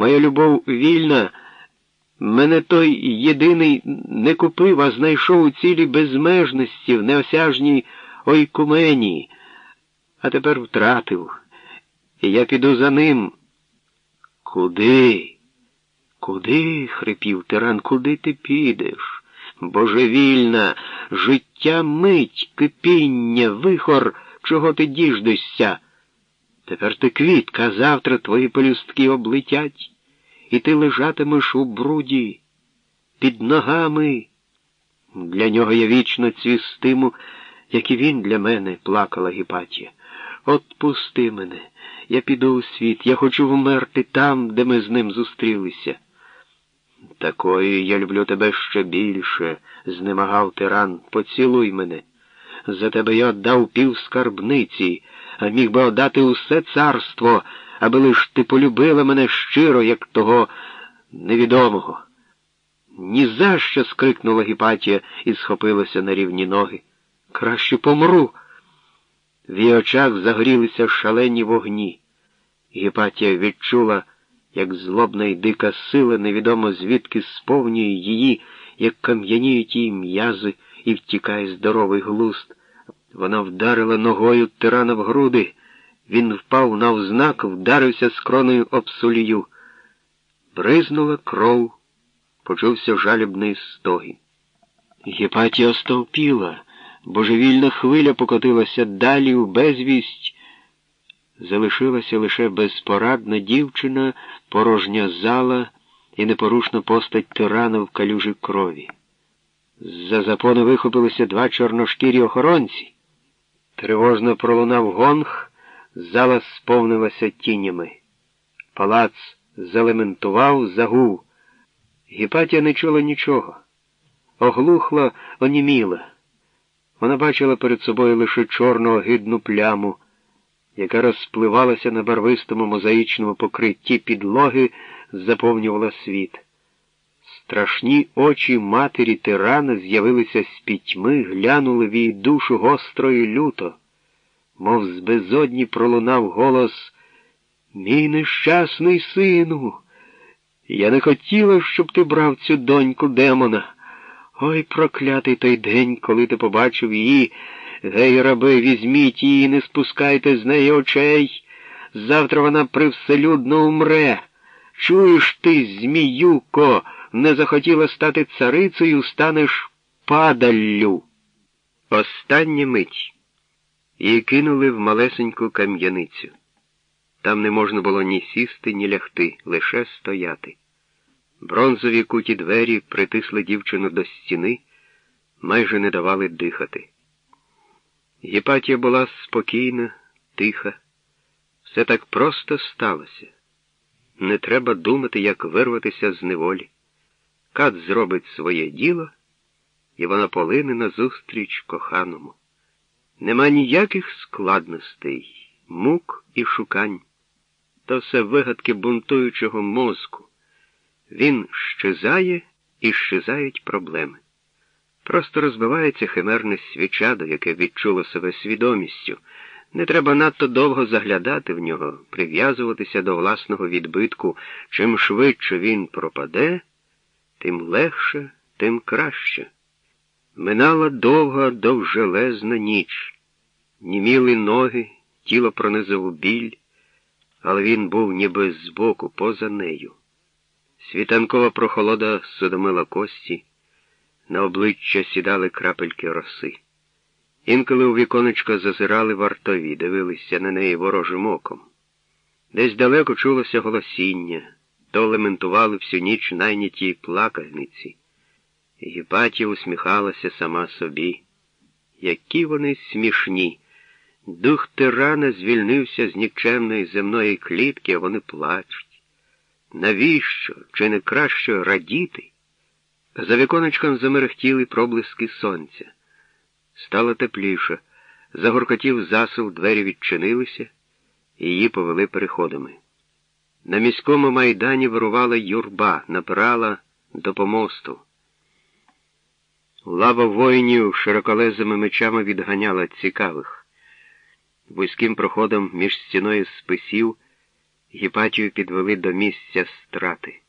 Моя любов вільна. Мене той єдиний не купив, а знайшов у цілій безмежності, в неосяжній ойкумені, а тепер втратив. І я піду за ним. Куди? Куди? хрипів тиран, куди ти підеш? Божевільна, життя мить, кипіння, вихор, чого ти діждешся? Тепер ти квітка, завтра твої пелюстки облетять, і ти лежатимеш у бруді під ногами. Для нього я вічно цвістиму, як і він для мене, плакала Гіпатія. Отпусти мене, я піду у світ, я хочу вмерти там, де ми з ним зустрілися. Такої я люблю тебе ще більше, знемагав тиран. Поцілуй мене. За тебе я отдав пів скарбниці, а міг би отдати усе царство, аби лиш ти полюбила мене щиро, як того невідомого. «Ні за що!» – скрикнула Гіпатія і схопилася на рівні ноги. Краще помру. В її очах загорілися шалені вогні. Гіпатія відчула, як злобна й дика сила, невідомо звідки сповнює її, як кам'яніють її м'язи і втікає здоровий глуст. Вона вдарила ногою тирана в груди. Він впав навзнак, вдарився скроною об сулію. Бризнула кров, почувся жалібний стогін. Гепатія остовпіла, божевільна хвиля покотилася далі у безвість. Залишилася лише безпорадна дівчина, порожня зала і непорушна постать тирана в калюжі крові. З-за запону вихопилися два чорношкірі охоронці. Тривожно пролунав гонг, зала сповнилася тінями. Палац залементував, загув. Гіпатія не чула нічого. Оглухла, оніміла. Вона бачила перед собою лише чорну огидну пляму, яка розпливалася на барвистому мозаїчному покритті підлоги, заповнювала світ. Страшні очі матері тирана з'явилися з пітьми, глянули в її душу гостро і люто, мов з безодні пролунав голос Мій нещасний сину. Я не хотіла, щоб ти брав цю доньку демона. Ой, проклятий той день, коли ти побачив її. Гей, раби, візьміть її, не спускайте з неї очей. Завтра вона привселюдно умре. Чуєш ти, Зміюко, не захотіла стати царицею, станеш падаллю. Остання мить. Її кинули в малесеньку кам'яницю. Там не можна було ні сісти, ні лягти, лише стояти. Бронзові куті двері притисли дівчину до стіни, майже не давали дихати. Гіпатія була спокійна, тиха. Все так просто сталося. Не треба думати, як вирватися з неволі. Кат зробить своє діло, і вона полине назустріч коханому. Нема ніяких складностей, мук і шукань. То все вигадки бунтуючого мозку. Він щезає і щезають проблеми. Просто розбивається химерне свічадо, яке відчуло себе свідомістю. Не треба надто довго заглядати в нього, прив'язуватися до власного відбитку. Чим швидше він пропаде, тим легше, тим краще. Минала довга, довжелезна ніч. Німіли ноги, тіло пронизав біль, але він був ніби збоку, поза нею. Світанкова прохолода судомила кості, на обличчя сідали крапельки роси. Інколи у віконечко зазирали вартові, дивилися на неї ворожим оком. Десь далеко чулося голосіння, то лементували всю ніч найняті плакальниці. Гіпатія усміхалася сама собі. Які вони смішні. Дух тирана звільнився з нікчемної земної клітки, а вони плачуть. Навіщо? Чи не краще радіти? За віконечком замерехтіли проблиски сонця. Стало тепліше. Загоркотів засув, двері відчинилися, і її повели переходами. На міському майдані вирувала юрба, напирала до помосту. Лава воїнів широколезими мечами відганяла цікавих. Вузьким проходом між стіною списів Гіпатію підвели до місця страти.